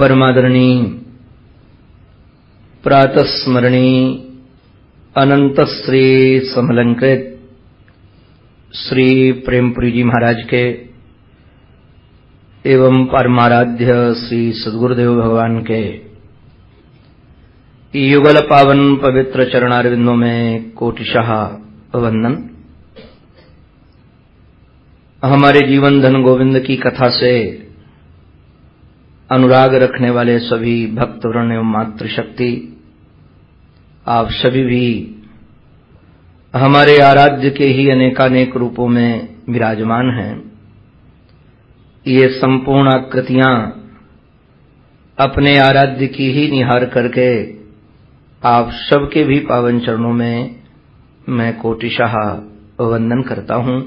परमादरणी, प्रातस्मरणी अनंत श्री समलंकृत, श्री प्रेमपुरी जी महाराज के, एवं परमाराध्य श्री सदगुरुदेव भगवान के। युगल पावन पवित्र चरणारविंदों में कोटिशाह वंदन हमारे जीवन धन गोविंद की कथा से अनुराग रखने वाले सभी भक्त वर्ण एवं मातृशक्ति, आप सभी भी हमारे आराध्य के ही अनेकानेक रूपों में विराजमान हैं। ये संपूर्ण आकृतियाँ अपने आराध्य की ही निहार करके आप सबके भी पावन चरणों में मैं कोटिशाह वंदन करता हूँ।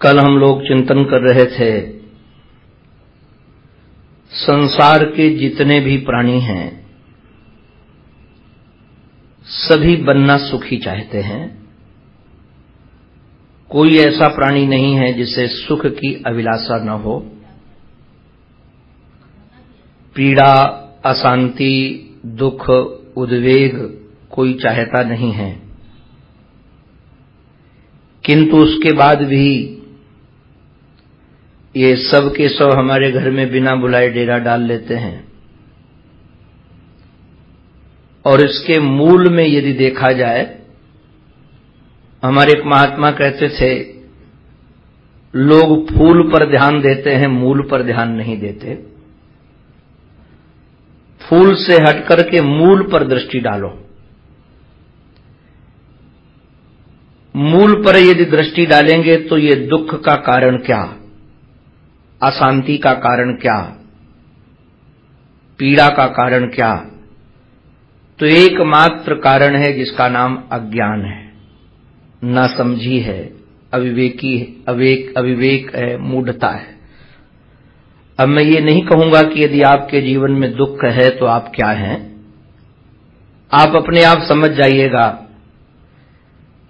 कल हम लोग चिंतन कर रहे थे संसार के जितने भी प्राणी हैं, सभी बनना सुखी चाहते हैं। कोई ऐसा प्राणी नहीं है जिसे सुख की अभिलाषा न हो। पीड़ा, अशांति, दुख, उद्वेग कोई चाहता नहीं है। किंतु उसके बाद भी ये सब के सब हमारे घर में बिना बुलाए डेरा डाल लेते हैं। और इसके मूल में यदि देखा जाए, हमारे एक महात्मा कहते थे, लोग फूल पर ध्यान देते हैं, मूल पर ध्यान नहीं देते। फूल से हटकर के मूल पर दृष्टि डालो। मूल पर यदि दृष्टि डालेंगे तो ये दुख का कारण क्या? अशांति का कारण क्या? पीड़ा का कारण क्या? तो एकमात्र कारण है जिसका नाम अज्ञान है। न समझी है, अविवेकी है, अवेक, अविवेक है, मूढ़ता है। अब मैं ये नहीं कहूँगा कि यदि आपके जीवन में दुख है तो आप क्या हैं। आप अपने आप समझ जाइएगा,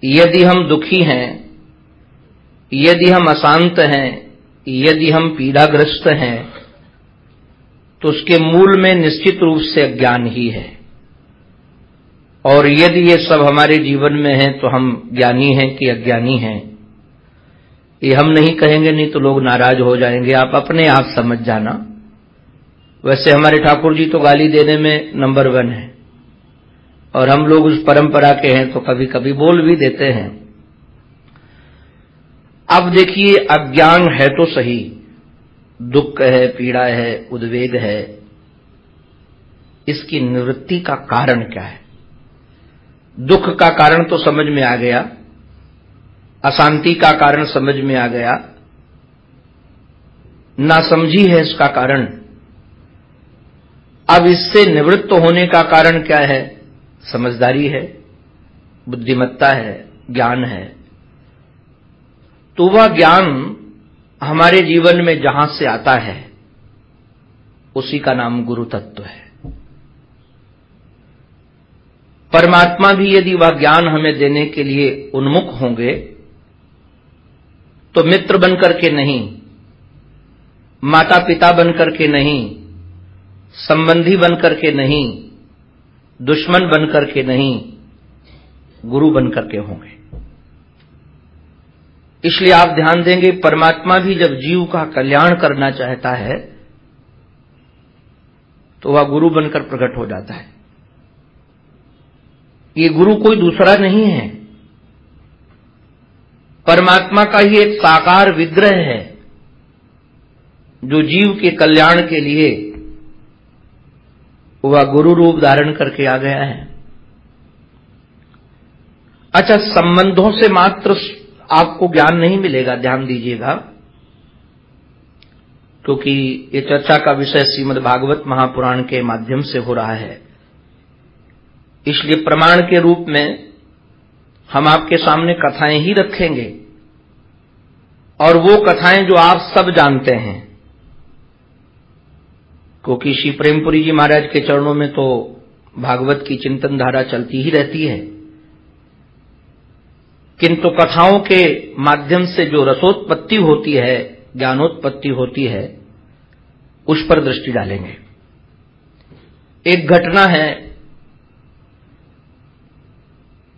यदि हम दुखी हैं, यदि हम अशांत हैं यदि हम पीड़ाग्रस्त हैं तो उसके मूल में निश्चित रूप से अज्ञान ही है। और यदि ये सब हमारे जीवन में है तो हम ज्ञानी हैं कि अज्ञानी हैं। ये हम नहीं कहेंगे, नहीं तो लोग नाराज़ हो जाएँगे। आप अपने आप समझ जाना। वैसे हमारे ठाकुर जी तो गाली देने में नंबर वन है। और हम लोग उस परंपरा के हैं तो कभी कभी बोल भी देते हैं। अब देखिए, अज्ञान है तो सही। दुख है, पीड़ा है, उद्वेग है। इसकी निवृत्ति का कारण क्या है? दुख का कारण तो समझ में आ गया। अशांति का कारण समझ में आ गया। नासमझी है इसका कारण। अब इससे निवृत्त होने का कारण क्या है? समझदारी है, बुद्धिमत्ता है, ज्ञान है। तो वह ज्ञान हमारे जीवन में जहाँ से आता है, उसी का नाम गुरु तत्व है। परमात्मा भी यदि वह ज्ञान हमें देने के लिए उन्मुख होंगे तो मित्र बनकर के नहीं माता पिता बनकर के नहीं, संबंधी बनकर के नहीं, दुश्मन बनकर के नहीं, गुरु बनकर के होंगे। इसलिए आप ध्यान देंगे, परमात्मा भी जब जीव का कल्याण करना चाहता है तो वह गुरु बनकर प्रकट हो जाता है। ये गुरु कोई दूसरा नहीं है। परमात्मा का ही एक साकार विग्रह है, जो जीव के कल्याण के लिए वह गुरु रूप धारण करके आ गया है। अच्छा संबंधों से मात्र आपको ज्ञान नहीं मिलेगा, ध्यान दीजिएगा। क्योंकि ये चर्चा का विषय श्रीमद भागवत महापुराण के माध्यम से हो रहा है। इसलिए प्रमाण के रूप में हम आपके सामने कथाएँ ही रखेंगे। और वो कथाएँ जो आप सब जानते हैं। क्योंकि श्री प्रेमपुरी जी महाराज के चरणों में तो भागवत की चिंतन धारा चलती ही रहती है। किंतु कथाओं के माध्यम से जो रसोत्पत्ति होती है, ज्ञानोत्पत्ति होती है, उस पर दृष्टि डालेंगे। एक घटना है,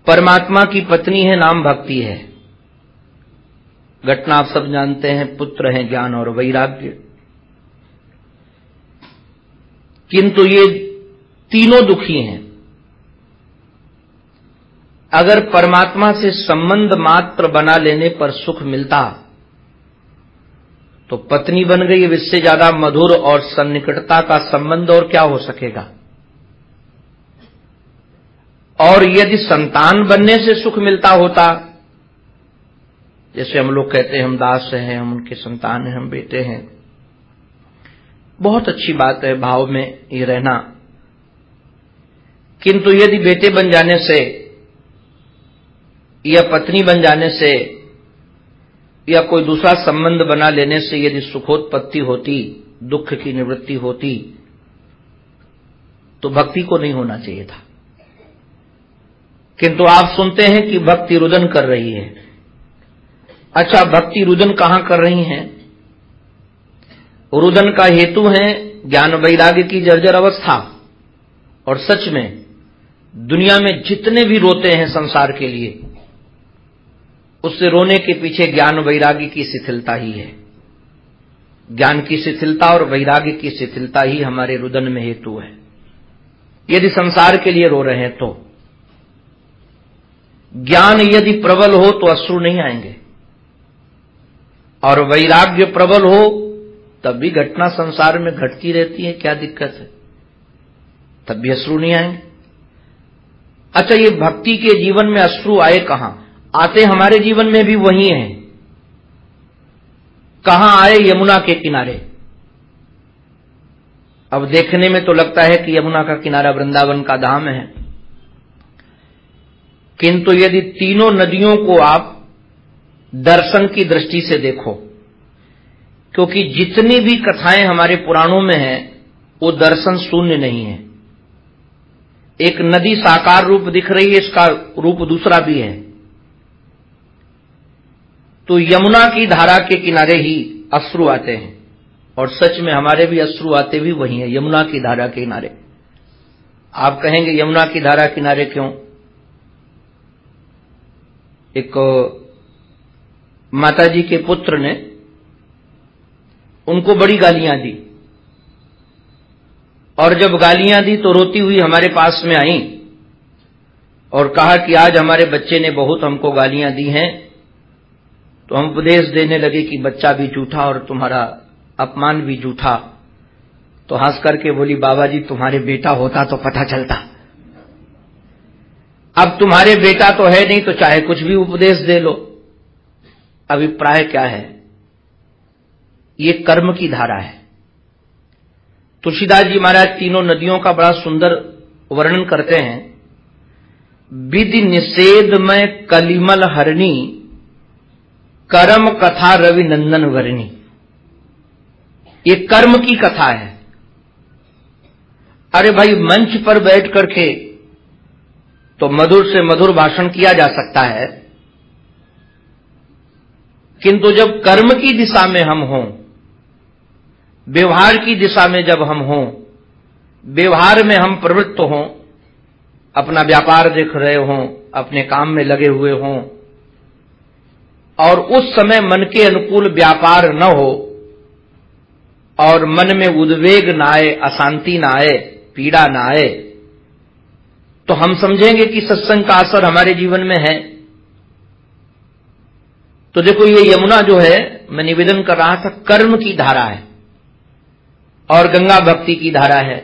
परमात्मा की पत्नी है, नाम भक्ति है। घटना आप सब जानते हैं, पुत्र हैं ज्ञान और वैराग्य। किंतु ये तीनों दुखी हैं। अगर परमात्मा से संबंध मात्र बना लेने पर सुख मिलता तो पत्नी बन गई इससे ज़्यादा मधुर और सन्निकटता का संबंध और क्या हो सकेगा? और यदि संतान बनने से सुख मिलता होता, जैसे हम लोग कहते हैं, हम दास हैं, हम उनके संतान हैं, हम बेटे हैं, बहुत अच्छी बात है भाव में ये रहना। किंतु यदि बेटे बन जाने से या पत्नी बन जाने से, या कोई दूसरा संबंध बना लेने से यदि सुखोत्पत्ति होती, दुख की निवृत्ति होती तो भक्ति को नहीं होना चाहिए था। किंतु आप सुनते हैं कि भक्ति रुदन कर रही है। अच्छा भक्ति रुदन कहाँ कर रही है? रुदन का हेतु है ज्ञान वैराग्य की जर्जर अवस्था। और सच में, दुनिया में जितने भी रोते हैं संसार के लिए उससे रोने के पीछे ज्ञान वैराग्य की शिथिलता ही है। ज्ञान की शिथिलता और वैराग्य की शिथिलता ही हमारे रुदन में हेतु है। यदि संसार के लिए रो रहे हैं तो। ज्ञान यदि प्रबल हो तो अश्रु नहीं आएँगे। और वैराग्य प्रबल हो, तब भी घटना संसार में घटती रहती है, क्या दिक्कत है? तब भी अश्रु नहीं आएँगे। अच्छा ये भक्ति के जीवन में अश्रु आए कहाँ? आते हमारे जीवन में भी वही हैं। कहाँ आए यमुना के किनारे? अब देखने में तो लगता है कि यमुना का किनारा वृंदावन का धाम है। किंतु यदि तीनों नदियों को आप दर्शन की दृष्टि से देखो, क्योंकि जितनी भी कथाएँ हमारे पुराणों में हैं, वो दर्शन शून्य नहीं है। एक नदी साकार रूप दिख रही है, इसका रूप दूसरा भी है। तो यमुना की धारा के किनारे ही अश्रु आते हैं। और सच में हमारे भी अश्रु आते भी वही है, यमुना की धारा के किनारे। आप कहेंगे, यमुना की धारा किनारे क्यों? एक माताजी के पुत्र ने उनको बड़ी गालियाँ दी। और जब गालियाँ दी तो रोती हुई हमारे पास में आई और कहा कि आज हमारे बच्चे ने बहुत हमको गालियाँ दी हैं तो हम उपदेश देने लगे कि बच्चा भी झूठा और तुम्हारा अपमान भी झूठा। तो हंस करके बोली, बाबा जी, तुम्हारे बेटा होता तो पता चलता। अब तुम्हारे बेटा तो है नहीं तो चाहे कुछ भी उपदेश दे लो। अभिप्राय क्या है? ये कर्म की धारा है। तुलसीदास जी महाराज तीनों नदियों का बड़ा सुंदर वर्णन करते हैं। विधि निषेध में कलिमल हरणी कर्म कथा रवि नंदन वर्णी। ये कर्म की कथा है। अरे भाई, मंच पर बैठ करके तो मधुर से मधुर भाषण किया जा सकता है। किंतु जब कर्म की दिशा में हम हों, व्यवहार की दिशा में जब हम हों, व्यवहार में हम प्रवृत्त हों, अपना व्यापार देख रहे हों, अपने काम में लगे हुए हों और उस समय मन के अनुकूल व्यापार न हो और मन में उद्वेग ना आए, अशांति ना आए, पीड़ा ना आए तो हम समझेंगे कि सत्संग का असर हमारे जीवन में है। तो देखो, ये यमुना जो है, मैं निवेदन कर रहा था, कर्म की धारा है और गंगा भक्ति की धारा है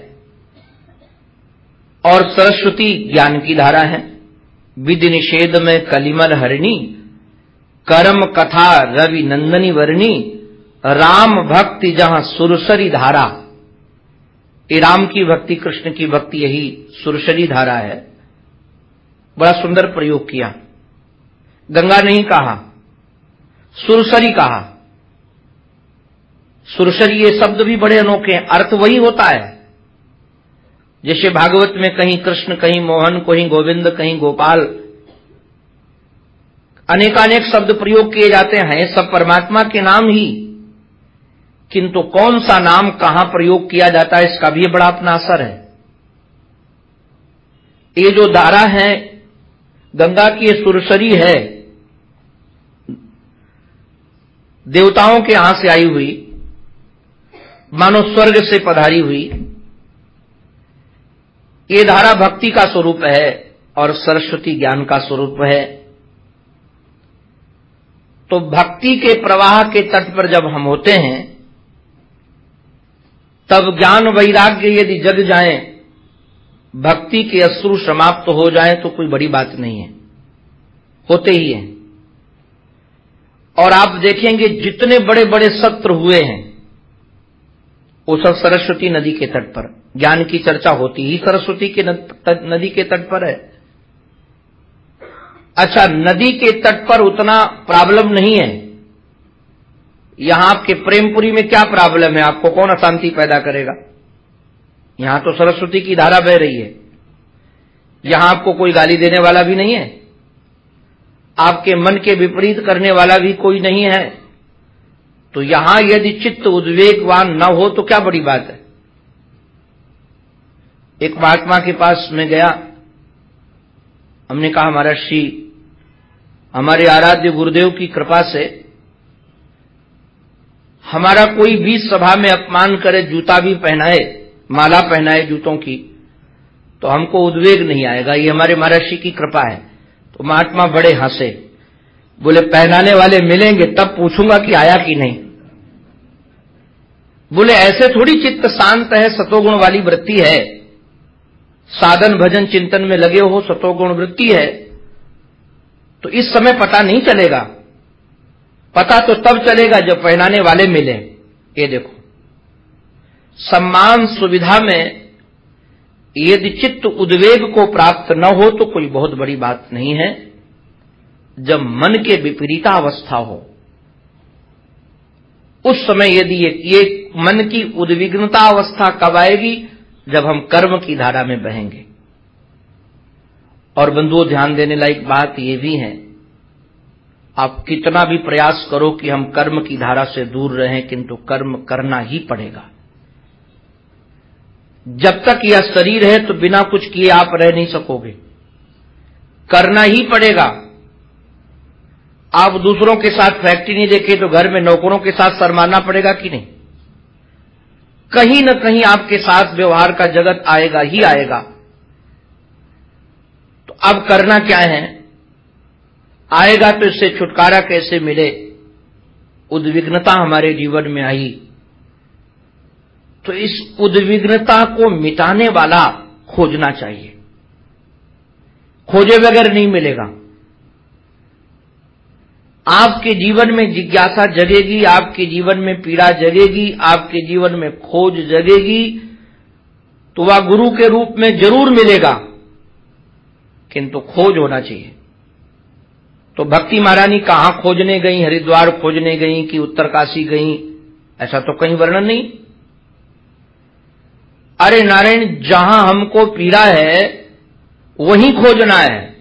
और सरस्वती ज्ञान की धारा है। विधि निषेध में कलिमल हरिणी कर्म कथा रवि नंदनी वर्णी, राम भक्ति जहाँ सुरसरी धारा। ये राम की भक्ति, कृष्ण की भक्ति, यही सुरसरी धारा है। बड़ा सुंदर प्रयोग किया। गंगा नहीं कहा, सुरसरी कहा। सुरसरी ये शब्द भी बड़े अनोखे हैं, अर्थ वही होता है। जैसे भागवत में कहीं कृष्ण, कहीं मोहन, कहीं गोविंद, कहीं गोपाल अनेकानेक शब्द प्रयोग किए जाते हैं, सब परमात्मा के नाम ही। किंतु कौन सा नाम कहाँ प्रयोग किया जाता है, इसका भी बड़ा अपना असर है। ये जो धारा है, गंगा की ये सुरसरी है, देवताओं के यहाँ से आई हुई, मानो स्वर्ग से पधारी हुई, ये धारा भक्ति का स्वरूप है और सरस्वती ज्ञान का स्वरूप है। तो भक्ति के प्रवाह के तट पर जब हम होते हैं, तब ज्ञान वैराग्य यदि जग जाए, भक्ति के अश्रु समाप्त तो हो जाए तो कोई बड़ी बात नहीं है। होते ही है। और आप देखेंगे जितने बड़े बड़े सत्र हुए हैं वो सब सरस्वती नदी के तट पर, ज्ञान की चर्चा होती ही सरस्वती के नदी के तट पर है। अच्छा नदी के तट पर उतना प्रॉब्लम नहीं है। यहाँ आपके प्रेमपुरी में क्या प्रॉब्लम है? आपको कौन अशांति पैदा करेगा? यहाँ तो सरस्वती की धारा बह रही है। यहाँ आपको कोई गाली देने वाला भी नहीं है। आपके मन के विपरीत करने वाला भी कोई नहीं है। तो यहाँ यदि चित्त उद्वेगवान न हो तो क्या बड़ी बात है? एक महात्मा के पास में गया हमने कहा हमारा श्री, हमारे आराध्य गुरुदेव की कृपा से हमारा कोई भी सभा में अपमान करे, जूता भी पहनाए, माला पहनाए जूतों की तो हमको उद्वेग नहीं आएगा। ये हमारे महर्षि की कृपा है। तो महात्मा बड़े हंसे। बोले, पहनाने वाले मिलेंगे, तब पूछूँगा कि आया कि नहीं। बोले, ऐसे थोड़ी चित्त शांत है सतोगुण वाली वृत्ति है। साधन भजन चिंतन में लगे हो सतोगुण वृत्ति है तो इस समय पता नहीं चलेगा। पता तो तब चलेगा जब पहनाने वाले मिले। ये देखो। सम्मान सुविधा में यदि चित्त उद्वेग को प्राप्त न हो तो कोई बहुत बड़ी बात नहीं है। जब मन के विपरीता अवस्था हो उस समय यदि ये, ये मन की उद्विग्नता अवस्था कब आएगी? जब हम कर्म की धारा में बहेंगे। और बंधुओं, ध्यान देने लायक बात यह भी है, आप कितना भी प्रयास करो कि हम कर्म की धारा से दूर रहें, किंतु कर्म करना ही पड़ेगा। जब तक यह शरीर है तो बिना कुछ किए आप रह नहीं सकोगे। करना ही पड़ेगा। आप दूसरों के साथ फैक्ट्री नहीं देखे तो घर में नौकरों के साथ शरमाना पड़ेगा कि नहीं? कहीं न कहीं आपके साथ व्यवहार का जगत आएगा ही आएगा। तो अब करना क्या है? आएगा तो इससे छुटकारा कैसे मिले? उद्विग्नता हमारे जीवन में आई। तो इस उद्विग्नता को मिटाने वाला खोजना चाहिए। खोजे बगैर नहीं मिलेगा। आपके जीवन में जिज्ञासा जगेगी, आपके जीवन में पीड़ा जगेगी, आपके जीवन में खोज जगेगी तो वह गुरु के रूप में ज़रूर मिलेगा। किंतु खोज होना चाहिए। तो भक्ति महारानी कहाँ खोजने गई, हरिद्वार खोजने गई कि उत्तरकाशी गई, ऐसा तो कहीं वर्णन नहीं। अरे नारायण, जहाँ हमको पीड़ा है, वहीं खोजना है।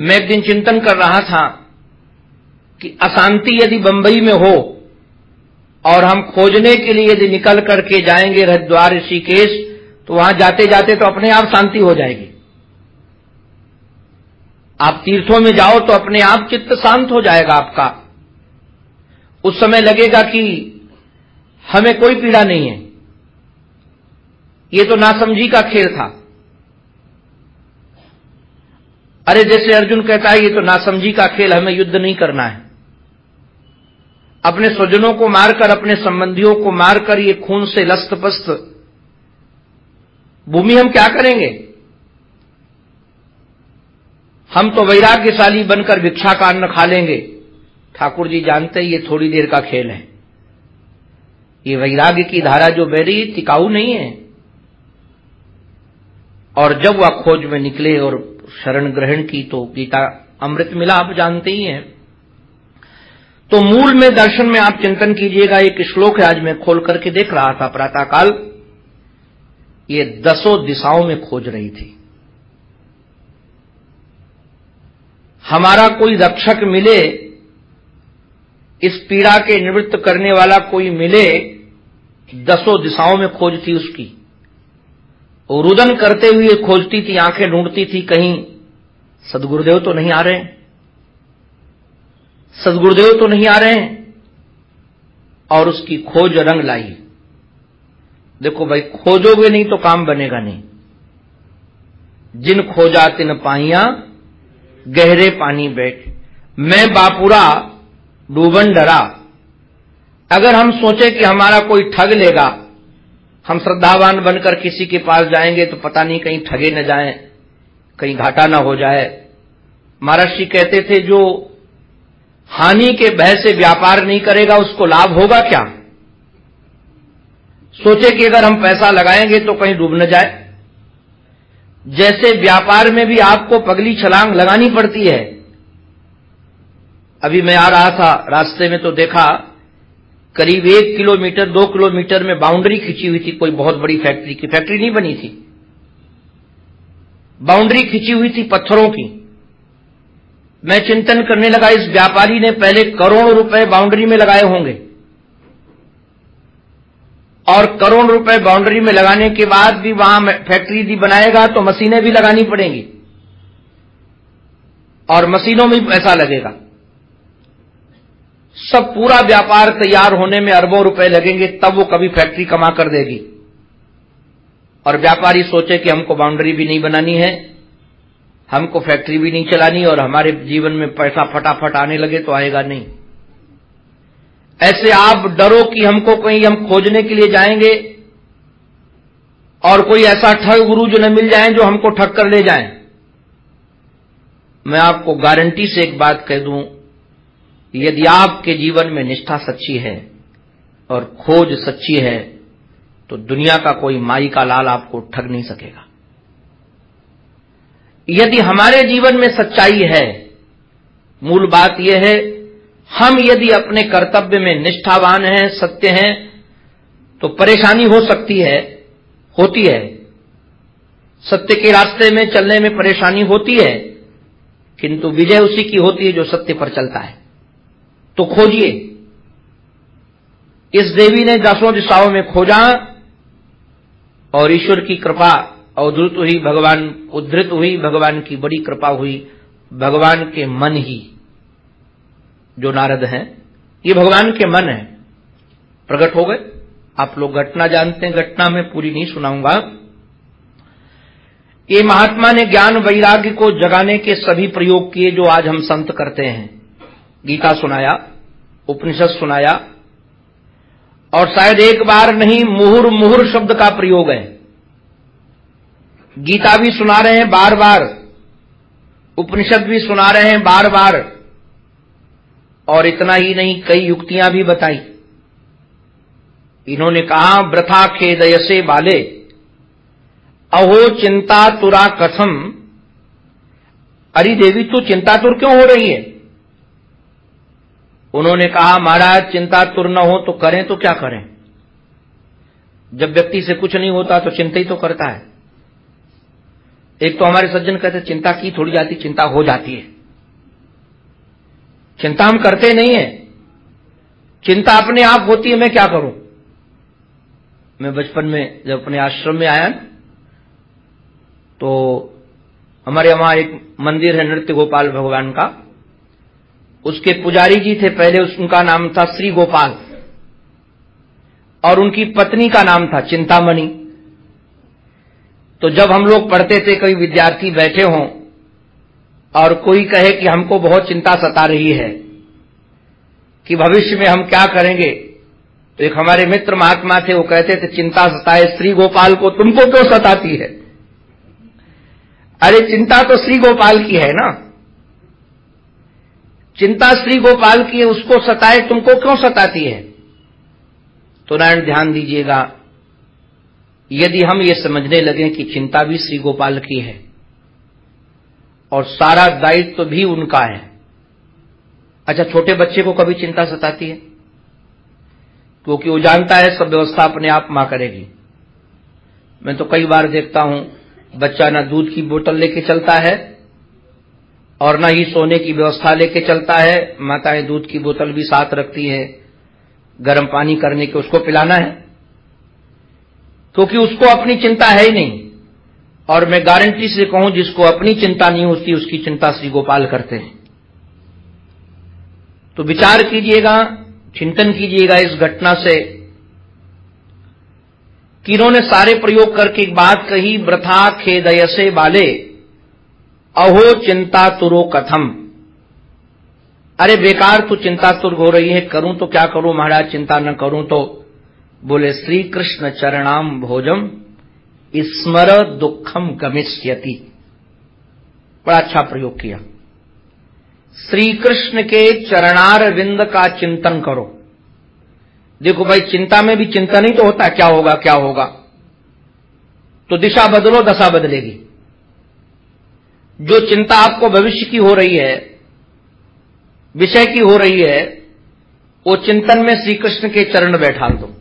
मैं एक दिन चिंतन कर रहा था। कि अशांति यदि बंबई में हो, और हम खोजने के लिए यदि निकल करके जाएँगे हरिद्वार, ऋषिकेश तो वहाँ जाते जाते तो अपने आप शांति हो जाएगी। आप तीर्थों में जाओ तो अपने आप चित्त शांत हो जाएगा आपका। उस समय लगेगा कि हमें कोई पीड़ा नहीं है। ये तो नासमझी का खेल था। अरे जैसे अर्जुन कहता है, ये तो नासमझी का खेल, हमें युद्ध नहीं करना है। अपने स्वजनों को मारकर, अपने संबंधियों को मारकर ये खून से लस्त पस्त भूमि हम क्या करेंगे? हम तो वैराग्यशाली बनकर भिक्षा का अन्न खा लेंगे। ठाकुर जी जानते हैं ये थोड़ी देर का खेल है। ये वैराग्य की धारा जो बह रही टिकाऊ नहीं है। और जब वह खोज में निकले और शरण ग्रहण की तो गीता अमृत मिला आप जानते ही हैं। तो मूल में दर्शन में आप चिंतन कीजिएगा, एक श्लोक है आज मैं खोल करके देख रहा था प्रातःकाल। ये दसों दिशाओं में खोज रही थी। हमारा कोई रक्षक मिले, इस पीड़ा के निवृत्त करने वाला कोई मिले, दसों दिशाओं में खोज थी उसकी। रुदन करते हुए खोजती थी, आँखें ढूंढती थी, कहीं सदगुरुदेव तो नहीं आ रहे सदगुरुदेव तो नहीं आ रहे हैं। और उसकी खोज रंग लाई। देखो भाई, खोजोगे नहीं तो काम बनेगा नहीं। जिन खोजा तिन पाइया, गहरे पानी बैठ। मैं बापुरा, डूबन डरा। अगर हम सोचे कि हमारा कोई ठग लेगा, हम श्रद्धावान बनकर किसी के पास जाएँगे तो पता नहीं कहीं ठगे न जाए, कहीं घाटा न हो जाए। महाराष्ट्री कहते थे, जो हानि के भय से व्यापार नहीं करेगा, उसको लाभ होगा क्या? सोचे कि अगर हम पैसा लगाएँगे तो कहीं डूब न जाए। जैसे व्यापार में भी आपको पगली छलांग लगानी पड़ती है। अभी मैं आ रहा था, रास्ते में तो देखा, करीब एक किलोमीटर, दो किलोमीटर में बाउंड्री खींची हुई थी कोई बहुत बड़ी फैक्ट्री की। फैक्ट्री नहीं बनी थी। बाउंड्री खींची हुई थी पत्थरों की। मैं चिंतन करने लगा, इस व्यापारी ने पहले करोड़ों रुपए बाउंड्री में लगाए होंगे। और करोड़ रुपए बाउंड्री में लगाने के बाद भी वहाँ फैक्ट्री भी बनाएगा तो मशीनें भी लगानी पड़ेंगी। और मशीनों में पैसा लगेगा। सब पूरा व्यापार तैयार होने में अरबों रुपए लगेंगे, तब वो कभी फैक्ट्री कमा कर देगी। और व्यापारी सोचे कि हमको बाउंड्री भी नहीं बनानी है। हमको फैक्ट्री भी नहीं चलानी और हमारे जीवन में पैसा फटाफट आने लगे तो आएगा नहीं। ऐसे आप डरो कि हमको कहीं हम खोजने के लिए जाएँगे और कोई ऐसा ठग गुरु जो न मिल जाए जो हमको ठग कर ले जाए। मैं आपको गारंटी से एक बात कह दूँ, यदि आपके जीवन में निष्ठा सच्ची है और खोज सच्ची है तो दुनिया का कोई माई का लाल आपको ठग नहीं सकेगा। यदि हमारे जीवन में सच्चाई है, मूल बात यह है, हम यदि अपने कर्तव्य में निष्ठावान हैं, सत्य हैं तो परेशानी हो सकती है, होती है। सत्य के रास्ते में चलने में परेशानी होती है, किंतु विजय उसी की होती है जो सत्य पर चलता है। तो खोजिए। इस देवी ने दसों दिशाओं में खोजा, और ईश्वर की कृपा अवधृत हुई भगवान, उद्धृत हुई भगवान की बड़ी कृपा हुई, भगवान के मन ही जो नारद हैं, ये भगवान के मन है। प्रकट हो गए। आप लोग घटना जानते हैं, घटना में पूरी नहीं सुनाऊँगा। ये महात्मा ने ज्ञान वैराग्य को जगाने के सभी प्रयोग किए जो आज हम संत करते हैं। गीता सुनाया, उपनिषद सुनाया, और शायद एक बार नहीं मुहुर मुहुर शब्द का प्रयोग है। गीता भी सुना रहे हैं बार बार उपनिषद भी सुना रहे हैं बार बार और इतना ही नहीं, कई युक्तियाँ भी बताई। इन्होंने कहा व्रथा खेदयसे बाले, अहो चिंता तुरा कथम। अरे देवी, तू चिंतातुर क्यों हो रही है? उन्होंने कहा, महाराज चिंता तुर न हो तो करें तो क्या करें? जब व्यक्ति से कुछ नहीं होता तो चिंता ही तो करता है। एक तो हमारे सज्जन कहते, चिंता की, थोड़ी जाती, चिंता हो जाती है। चिंता हम करते नहीं है। चिंता अपने आप होती है, मैं क्या करूँ? मैं बचपन में, जब अपने आश्रम में आया तो हमारे वहाँ एक मंदिर है नृत्य गोपाल भगवान का। उसके पुजारी जी थे पहले उनका नाम था श्री गोपाल। और उनकी पत्नी का नाम था चिंतामणि। तो जब हम लोग पढ़ते थे कई विद्यार्थी बैठे हों और कोई कहे कि हमको बहुत चिंता सता रही है कि भविष्य में हम क्या करेंगे तो एक हमारे मित्र महात्मा थे, वो कहते थे, चिंता सताए श्री गोपाल को, तुमको क्यों सताती है? अरे, चिंता तो श्री गोपाल की है ना? चिंता श्री गोपाल की है, उसको सताए, तुमको क्यों सताती है? तो नारायण, ध्यान दीजिएगा यदि हम ये समझने लगे कि चिंता भी श्री गोपाल की है और सारा दायित्व तो भी उनका है अच्छा छोटे बच्चे को कभी चिंता सताती है? क्योंकि वो जानता है सब व्यवस्था अपने आप माँ करेगी। मैं तो कई बार देखता हूँ, बच्चा ना दूध की बोतल लेके चलता है और न ही सोने की व्यवस्था लेके चलता है। माताएँ दूध की बोतल भी साथ रखती है, गर्म पानी करने के उसको पिलाना है। क्योंकि उसको अपनी चिंता है ही नहीं। और मैं गारंटी से कहूँ, जिसको अपनी चिंता नहीं होती, उसकी चिंता श्री गोपाल करते हैं। तो विचार कीजिएगा, चिंतन कीजिएगा इस घटना से कि इन्होंने सारे प्रयोग करके एक बात कही व्रथा खेदयसे बाले, अहो चिंता तुरो कथम। अरे बेकार तू चिंता तुर हो रही है, करूँ तो क्या करूँ महाराज, चिंता न करूँ तो बोले श्री कृष्ण चरणाम भोजम, स्मर दुखम गमिष्यति। बड़ा अच्छा प्रयोग किया। श्री कृष्ण के चरणार विंद का चिंतन करो। देखो भाई, चिंता में भी चिंता नहीं तो होता, क्या होगा क्या होगा? तो दिशा बदलो, दशा बदलेगी। जो चिंता आपको भविष्य की हो रही है, विषय की हो रही है, वो चिंतन में श्री कृष्ण के चरण बैठा दो।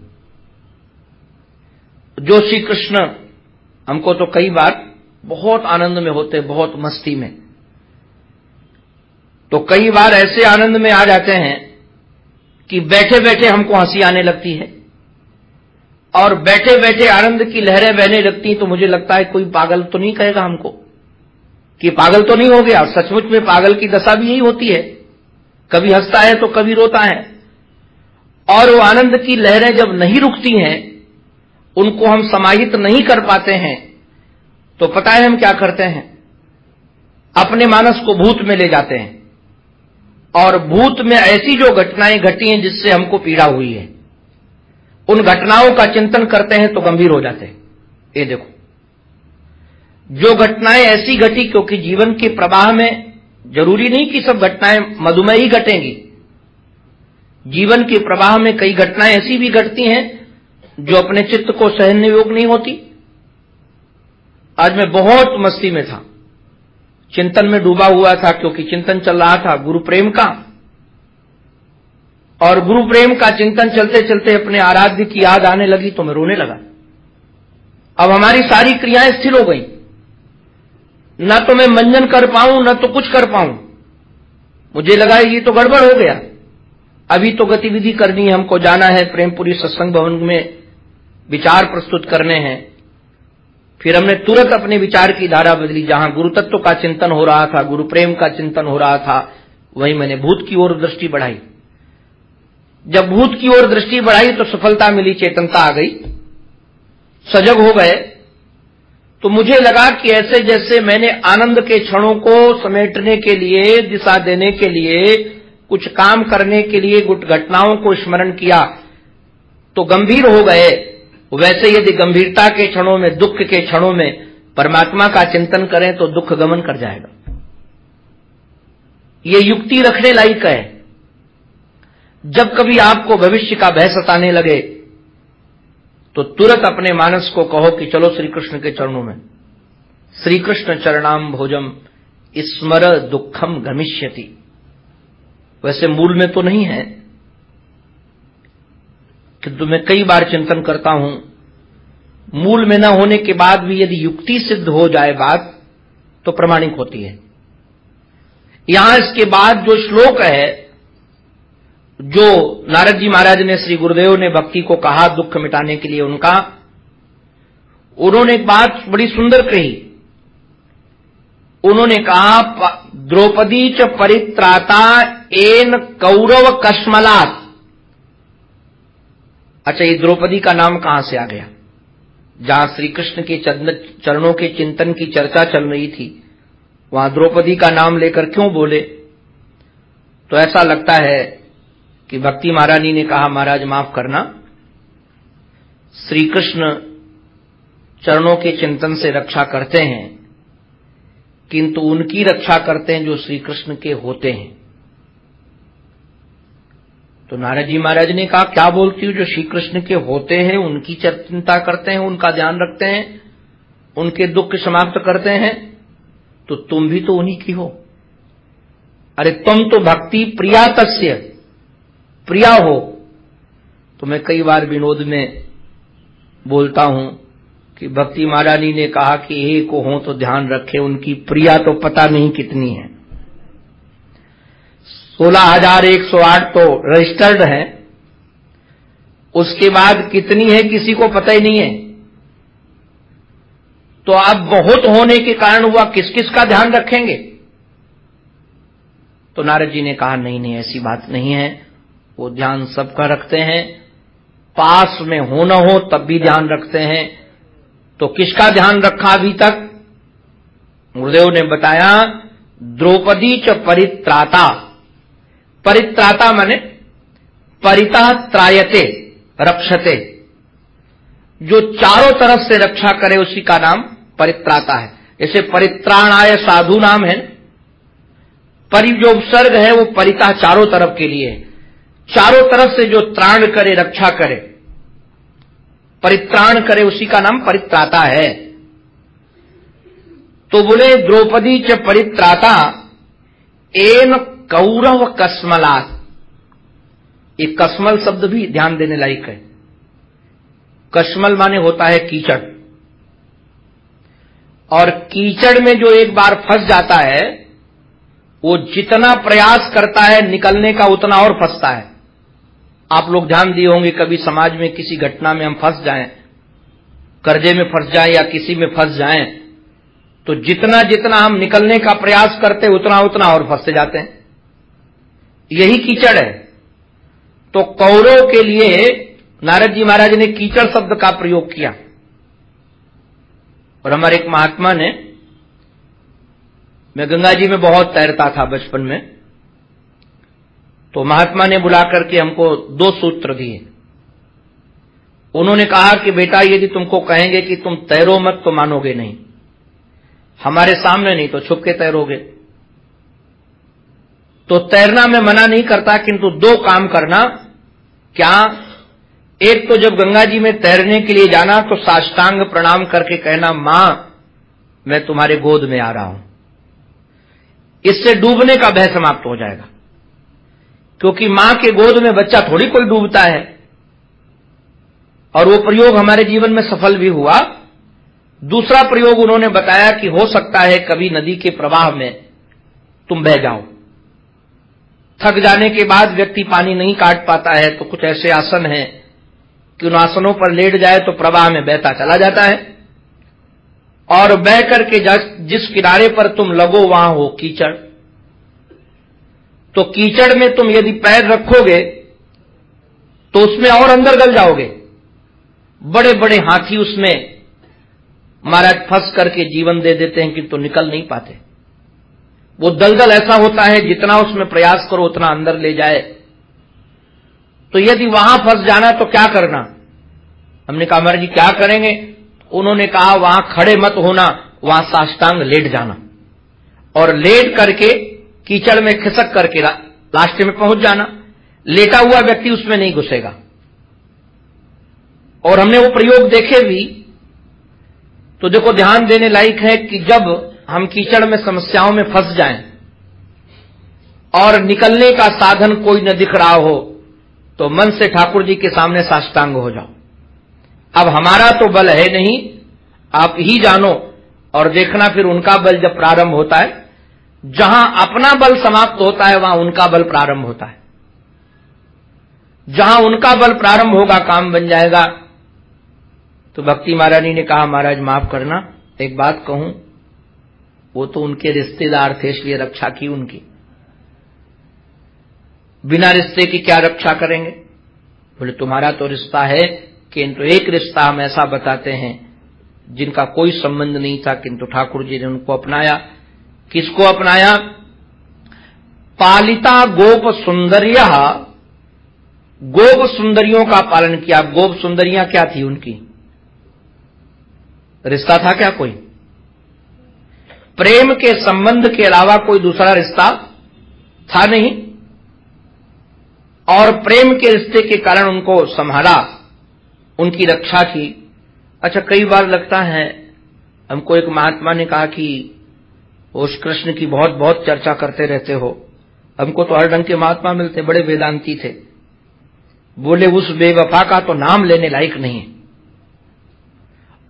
जो श्री कृष्ण हमको तो कई बार बहुत आनंद में होते, बहुत मस्ती में। तो कई बार ऐसे आनंद में आ जाते हैं कि बैठे बैठे हमको हँसी आने लगती है। और बैठे बैठे आनंद की लहरें बहने लगती तो मुझे लगता है कोई पागल तो नहीं कहेगा हमको कि पागल तो नहीं हो गया। सचमुच में पागल की दशा भी यही होती है। कभी हंसता है तो कभी रोता है। और वो आनंद की लहरें जब नहीं रुकती हैं उनको हम समाहित नहीं कर पाते हैं तो पता है हम क्या करते हैं? अपने मानस को भूत में ले जाते हैं। और भूत में ऐसी जो घटनाएँ घटी हैं जिससे हमको पीड़ा हुई है, उन घटनाओं का चिंतन करते हैं तो गंभीर हो जाते हैं। ये देखो, जो घटनाएँ ऐसी घटी क्योंकि जीवन के प्रवाह में ज़रूरी नहीं कि सब घटनाएँ मधुमेह ही घटेंगी, जीवन के प्रवाह में कई घटनाएँ ऐसी भी घटती हैं जो अपने चित्त को सहन योग नहीं होती। आज मैं बहुत मस्ती में था। चिंतन में डूबा हुआ था, क्योंकि चिंतन चल रहा था गुरु प्रेम का। और गुरु प्रेम का चिंतन चलते चलते अपने आराध्य की याद आने लगी तो मैं रोने लगा। अब हमारी सारी क्रियाएँ स्थिर हो गई। न तो मैं मंजन कर पाऊँ, न तो कुछ कर पाऊँ। मुझे लगा ये तो गड़बड़ हो गया। अभी तो गतिविधि करनी है, हमको जाना है प्रेमपुरी सत्संग भवन में। विचार प्रस्तुत करने हैं। फिर हमने तुरंत अपने विचार की धारा बदली, जहाँ गुरु तत्व का चिंतन हो रहा था गुरु प्रेम का चिंतन हो रहा था, वहीं मैंने भूत की ओर दृष्टि बढ़ाई। जब भूत की ओर दृष्टि बढ़ाई तो सफलता मिली, चेतनता आ गई। सजग हो गए। तो मुझे लगा कि ऐसे जैसे मैंने आनंद के क्षणों को समेटने के लिए, दिशा देने के लिए, कुछ काम करने के लिए घटनाओं को स्मरण किया तो गंभीर हो गए। वैसे यदि गंभीरता के क्षणों में, दुख के क्षणों में परमात्मा का चिंतन करें तो दुख गमन कर जाएगा। ये युक्ति रखने लायक है। जब कभी आपको भविष्य का भय सताने लगे तो तुरंत अपने मानस को कहो कि चलो श्री कृष्ण के चरणों में। श्री कृष्ण चरणाम भोजम, स्मर दुखम गमिष्यति। वैसे मूल में तो नहीं है। किंतु मैं कई बार चिंतन करता हूँ। मूल में न होने के बाद भी यदि युक्ति सिद्ध हो जाए बात तो प्रमाणिक होती है। यहाँ इसके बाद जो श्लोक है, जो नारद जी महाराज ने श्री गुरुदेव ने भक्ति को कहा दुख मिटाने के लिए उनका, उन्होंने एक बात बड़ी सुंदर कही। उन्होंने कहा द्रौपदी च परित्राता एन कौरव कश्मलात अच्छा ये द्रौपदी का नाम कहाँ से आ गया? जहाँ श्री कृष्ण के चरणों के चिंतन की चर्चा चल रही थी, वहाँ द्रौपदी का नाम लेकर क्यों बोले? तो ऐसा लगता है कि भक्ति महारानी ने कहा, महाराज, माफ़ करना। श्री कृष्ण चरणों के चिंतन से रक्षा करते हैं, किंतु उनकी रक्षा करते हैं जो श्री कृष्ण के होते हैं। तो नारद जी महाराज ने कहा, क्या बोलती हूँ? जो श्री कृष्ण के होते हैं, उनकी चिंता करते हैं, उनका ध्यान रखते हैं, उनके दुख समाप्त करते हैं तो तुम भी तो उन्हीं की हो। अरे तुम तो भक्ति प्रिया तस्य, प्रिया हो। तो मैं कई बार विनोद में बोलता हूँ कि भक्ति महारानी ने कहा कि एक हो तो ध्यान रखे, उनकी प्रिया तो पता नहीं कितनी है। सोलह हज़ार एक सौ आठ तो रजिस्टर्ड है। उसके बाद कितनी है किसी को पता ही नहीं है। तो आप बहुत होने के कारण हुआ किस किस का ध्यान रखेंगे? तो नारद जी ने कहा, नहीं नहीं, ऐसी बात नहीं है। वो ध्यान सबका रखते हैं। पास में हो न हो, तब भी ध्यान रखते हैं। तो किसका ध्यान रखा अभी तक? गुरुदेव ने बताया, द्रौपदी च परित्राता। परित्राता माने परिता त्रायते रक्षते। जो चारों तरफ़ से रक्षा करे उसी का नाम परित्राता है। जैसे परित्राणाय साधु नाम है। परि जो उपसर्ग है, वो परिता चारों तरफ़ के लिए है। चारों तरफ़ से जो त्राण करे, रक्षा करे, परित्राण करे, उसी का नाम परित्राता है। तो बोले, द्रौपदी च परित्राता, एन कौरव कस्मलात। ये कसमल शब्द भी ध्यान देने लायक है। कसमल माने होता है कीचड़। और कीचड़ में जो एक बार फंस जाता है, वो जितना प्रयास करता है, निकलने का उतना और फंसता है। आप लोग ध्यान दिए होंगे, कभी समाज में किसी घटना में हम फंस जाएँ, कर्जे में फंस जाएँ या किसी में फंस जाएँ तो जितना जितना हम निकलने का प्रयास करते, उतना उतना और फंसते जाते हैं। यही कीचड़ है। तो कौरव के लिए नारद जी महाराज ने कीचड़ शब्द का प्रयोग किया। और हमारे एक महात्मा ने, मैं गंगा जी में बहुत तैरता था बचपन में तो महात्मा ने बुला करके हमको दो सूत्र दिए। उन्होंने कहा कि बेटा, यदि तुमको कहेंगे कि तुम तैरो मत तो मानोगे नहीं। हमारे सामने नहीं तो छुप के तैरोगे। तो तैरना मैं मना नहीं करता, किंतु दो काम करना। क्या एक तो जब गंगा जी में तैरने के लिए जाना तो साष्टांग प्रणाम करके कहना, माँ, मैं तुम्हारे गोद में आ रहा हूँ। इससे डूबने का भय समाप्त हो जाएगा। क्योंकि माँ के गोद में बच्चा थोड़ी कोई डूबता है। और वो प्रयोग हमारे जीवन में सफल भी हुआ। दूसरा प्रयोग उन्होंने बताया कि हो सकता है कभी नदी के प्रवाह में तुम बह जाओ। थक जाने के बाद व्यक्ति पानी नहीं काट पाता है तो कुछ ऐसे आसन हैं कि उन आसनों पर लेट जाए तो प्रवाह में बहता चला जाता है। और बह करके जिस किनारे पर तुम लगो वहाँ हो, कीचड़। तो कीचड़ में तुम यदि पैर रखोगे तो उसमें और अंदर गल जाओगे। बड़े बड़े हाथी उसमें महाराज फंस करके जीवन दे देते हैं किंतु तो निकल नहीं पाते। वो दलदल ऐसा होता है, जितना उसमें प्रयास करो, उतना अंदर ले जाए। तो यदि वहाँ फंस जाना तो क्या करना? हमने कहा महाराज जी, क्या करेंगे? उन्होंने कहा, वहाँ खड़े मत होना, वहाँ साष्टांग लेट जाना। और लेट करके, कीचड़ में खिसक करके लास्ट में पहुँच जाना। लेटा हुआ व्यक्ति उसमें नहीं घुसेगा। और हमने वो प्रयोग देखे भी। तो देखो, ध्यान देने लायक है कि जब हम कीचड़ में समस्याओं में फंस जाएँ और निकलने का साधन कोई न दिख रहा हो तो मन से ठाकुर जी के सामने साष्टांग हो जाओ। अब हमारा तो बल है नहीं, आप ही जानो और देखना फिर उनका बल जब प्रारंभ होता है, जहाँ अपना बल समाप्त होता है, वहाँ उनका बल प्रारंभ होता है। जहाँ उनका बल प्रारंभ होगा, काम बन जाएगा। तो भक्ति महारानी ने कहा, महाराज, माफ़ करना, एक बात कहूँ वो तो उनके रिश्तेदार थे, इसलिए रक्षा की उनकी। बिना रिश्ते की क्या रक्षा करेंगे? बोले, तुम्हारा तो रिश्ता है, किंतु एक रिश्ता हम ऐसा बताते हैं, जिनका कोई संबंध नहीं था, किंतु ठाकुर जी ने उनको अपनाया। किसको अपनाया? पालिता गोप सुंदरिया। गोप सुंदरियों का पालन किया। गोप सुंदरियाँ क्या थी उनकी? रिश्ता था क्या कोई? प्रेम के संबंध के अलावा कोई दूसरा रिश्ता था नहीं। और प्रेम के रिश्ते के कारण उनको संभाला, उनकी रक्षा की। अच्छा कई बार लगता है, हमको एक महात्मा ने कहा कि उस कृष्ण की बहुत बहुत चर्चा करते रहते हो। हमको तो हर ढंग के महात्मा मिलते, बड़े वेदांती थे। बोले, उस बेवफा का तो नाम लेने लायक नहीं।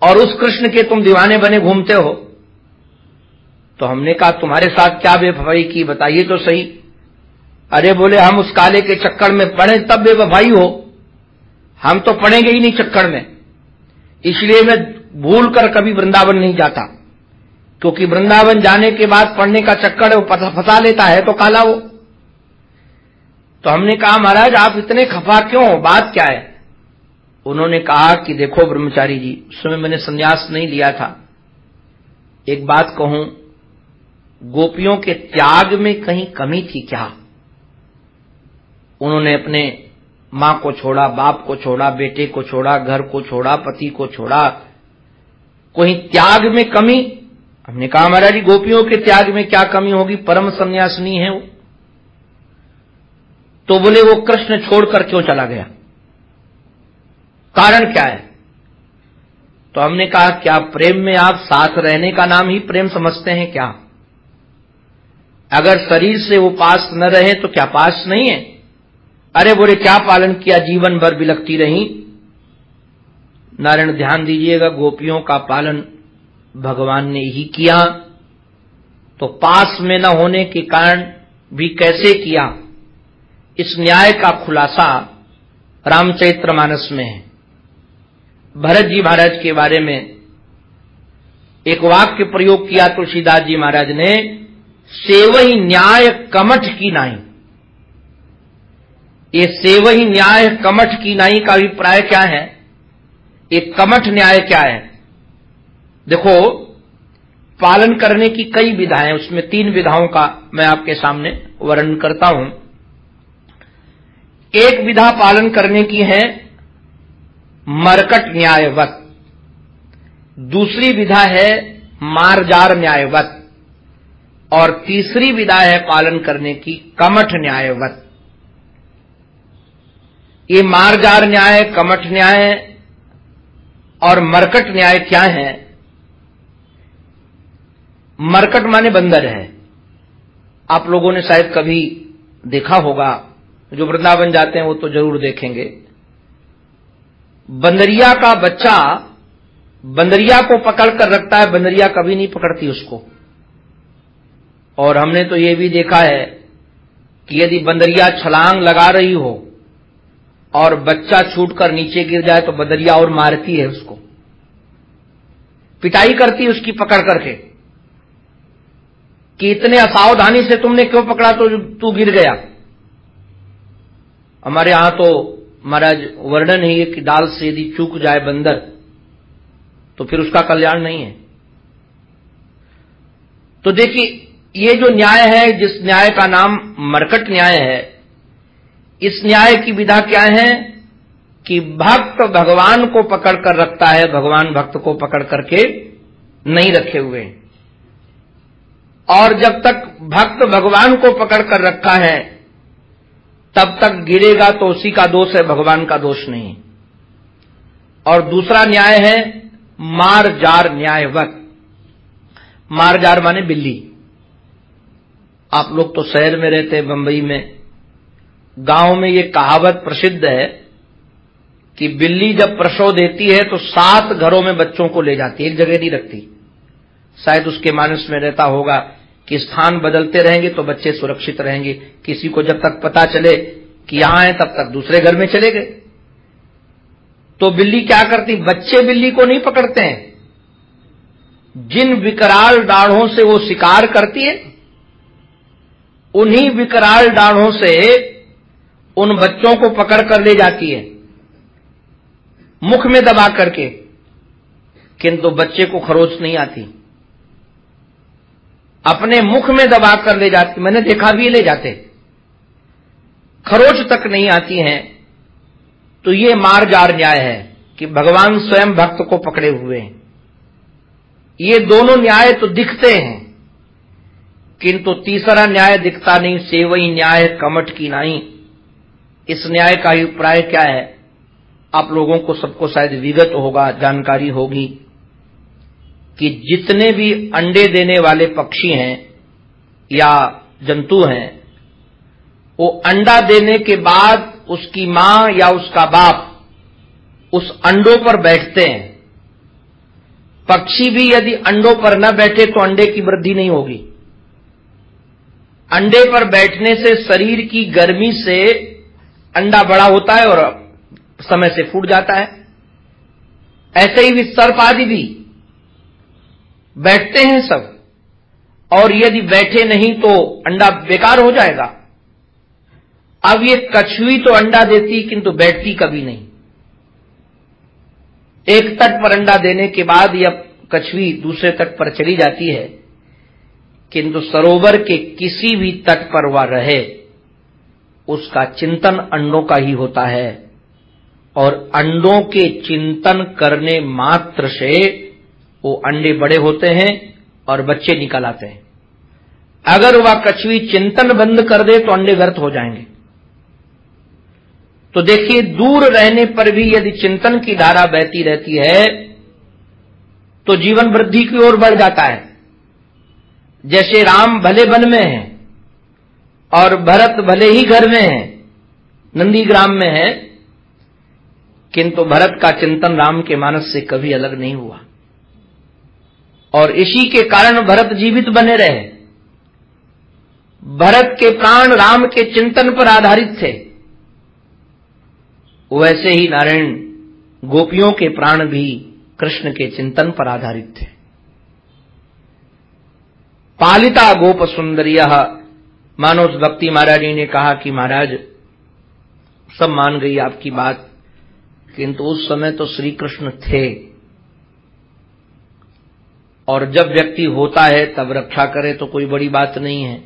और उस कृष्ण के तुम दीवाने बने घूमते हो। तो हमने कहा, तुम्हारे साथ क्या बेवफाई की? बताइए तो सही. अरे बोले, हम उस काले के चक्कर में पड़े, तब वे भाई हो। हम तो पड़ेंगे ही नहीं चक्कर में। इसलिए मैं भूल कर कभी वृंदावन नहीं जाता। क्योंकि वृंदावन जाने के बाद पढ़ने का चक्कर वो फंसा लेता है तो काला वो। तो हमने कहा, महाराज, आप इतने खफा क्यों? बात क्या है? उन्होंने कहा कि, देखो ब्रह्मचारी जी, उस समय मैंने संन्यास नहीं लिया था। एक बात कहूँ गोपियों के त्याग में कहीं कमी थी क्या? उन्होंने अपने माँ को छोड़ा, बाप को छोड़ा, बेटे को छोड़ा, घर को छोड़ा, पति को छोड़ा। कोई त्याग में कमी? हमने कहा, महाराज जी, गोपियों के त्याग में क्या कमी होगी? परम संन्यासनी है वो। तो बोले, वो कृष्ण छोड़कर क्यों चला गया? कारण क्या है? तो हमने कहा, क्या प्रेम में आप साथ रहने का नाम ही प्रेम समझते हैं क्या? अगर शरीर से वो पास न रहे तो क्या पास नहीं है? अरे बोले, क्या पालन किया? जीवन भर बिलकती रही। नारायण, ध्यान दीजिएगा, गोपियों का पालन भगवान ने ही किया। तो पास में न होने के कारण भी कैसे किया? इस न्याय का खुलासा रामचरित्र मानस में है। भरत जी महाराज के बारे में एक वाक्य प्रयोग किया तुलसीदास जी महाराज ने सेवही न्याय कमठ की नाई। ये सेवही न्याय कमठ की नाई का अभिप्राय क्या है? एक कमठ न्याय क्या है? देखो, पालन करने की कई विधाएँ, उसमें तीन विधाओं का मैं आपके सामने वर्णन करता हूँ। एक विधा पालन करने की है, मरकट न्यायवत। दूसरी विधा है, मारजार न्यायवत। और तीसरी विधा है पालन करने की, कमठ न्यायवत। ये मारजार न्याय, कमठ न्याय और मरकट न्याय क्या है? मरकट माने बंदर है। आप लोगों ने शायद कभी देखा होगा, जो वृंदावन जाते हैं वो तो ज़रूर देखेंगे। बंदरिया का बच्चा बंदरिया को पकड़ कर रखता है, बंदरिया कभी नहीं पकड़ती उसको। और हमने तो ये भी देखा है कि यदि बंदरिया छलांग लगा रही हो और बच्चा छूटकर नीचे गिर जाए तो बंदरिया और मारती है उसको। पिटाई करती है उसकी पकड़ करके कि इतने असावधानी से तुमने क्यों पकड़ा तो तू गिर गया। हमारे यहाँ तो महाराज वर्णन ही कि डाल से यदि चूक जाए बंदर तो फिर उसका कल्याण नहीं है। तो देखिए ये जो न्याय है, जिस न्याय का नाम मरकट न्याय है, इस न्याय की विधा क्या है? कि भक्त भगवान को पकड़ कर रखता है, भगवान भक्त को पकड़ करके नहीं रखे हुए। और जब तक भक्त भगवान को पकड़ कर रखा है, तब तक गिरेगा तो उसी का दोष है, भगवान का दोष नहीं। और दूसरा न्याय है, मार जार न्याय वक्त मार जार माने बिल्ली। आप लोग तो शहर में रहते हैं, बंबई में। गाँव में ये कहावत प्रसिद्ध है कि बिल्ली जब प्रसव देती है तो सात घरों में बच्चों को ले जाती है, एक जगह नहीं रखती। शायद उसके मानस में रहता होगा कि स्थान बदलते रहेंगे तो बच्चे सुरक्षित रहेंगे। किसी को जब तक पता चले कि यहाँ है, तब तक दूसरे घर में चले गए। तो बिल्ली क्या करती? बच्चे बिल्ली को नहीं पकड़ते हैं। जिन विकराल डाढ़ों से वो शिकार करती है उन्हीं विकराल डाढ़ों से उन बच्चों को पकड़ कर ले जाती है। मुख में दबा करके, किंतु बच्चे को खरोच नहीं आती। अपने मुख में दबा कर ले जाती, मैंने देखा भी ले जाते। खरोच तक नहीं आती हैं तो ये मारजार न्याय है कि भगवान स्वयं भक्त को पकड़े हुए हैं। ये दोनों न्याय तो दिखते हैं। किंतु तीसरा न्याय दिखता नहीं, सेवई न्याय कमट की नाई इस न्याय का अभिप्राय क्या है? आप लोगों को सबको शायद विगत होगा, जानकारी होगी कि जितने भी अंडे देने वाले पक्षी हैं या जंतु हैं, वो अंडा देने के बाद उसकी माँ या उसका बाप उस अंडों पर बैठते हैं। पक्षी भी यदि अंडों पर न बैठे तो अंडे की वृद्धि नहीं होगी। अंडे पर बैठने से शरीर की गर्मी से अंडा बड़ा होता है और समय से फूट जाता है। ऐसे ही भी सर्प आदि भी। बैठते हैं सब। और यदि बैठे नहीं तो अंडा बेकार हो जाएगा। अब ये कछुई तो अंडा देती किंतु बैठती कभी नहीं। एक तट पर अंडा देने के बाद यह कछुई दूसरे तट पर चली जाती है। किंतु सरोवर के किसी भी तट पर वह रहे, उसका चिंतन अंडों का ही होता है। और अंडों के चिंतन करने मात्र से वो अंडे बड़े होते हैं और बच्चे निकल आते हैं। अगर वह कछुई चिंतन बंद कर दे तो अंडे व्यर्थ हो जाएँगे। तो देखिए, दूर रहने पर भी यदि चिंतन की धारा बहती रहती है तो जीवन वृद्धि की ओर बढ़ जाता है। जैसे राम भले वन में है, और भरत भले ही घर में है, नंदीग्राम में है, किंतु भरत का चिंतन राम के मानस से कभी अलग नहीं हुआ। और इसी के कारण भरत जीवित बने रहे। भरत के प्राण राम के चिंतन पर आधारित थे। वैसे ही नारायण गोपियों के प्राण भी कृष्ण के चिंतन पर आधारित थे। पालिता गोप सुंदरिया। मानोज भक्ति महाराज ने कहा कि महाराज, सब मान गई आपकी बात, किंतु उस समय तो श्री कृष्ण थे। और जब व्यक्ति होता है, तब रक्षा करे तो कोई बड़ी बात नहीं है।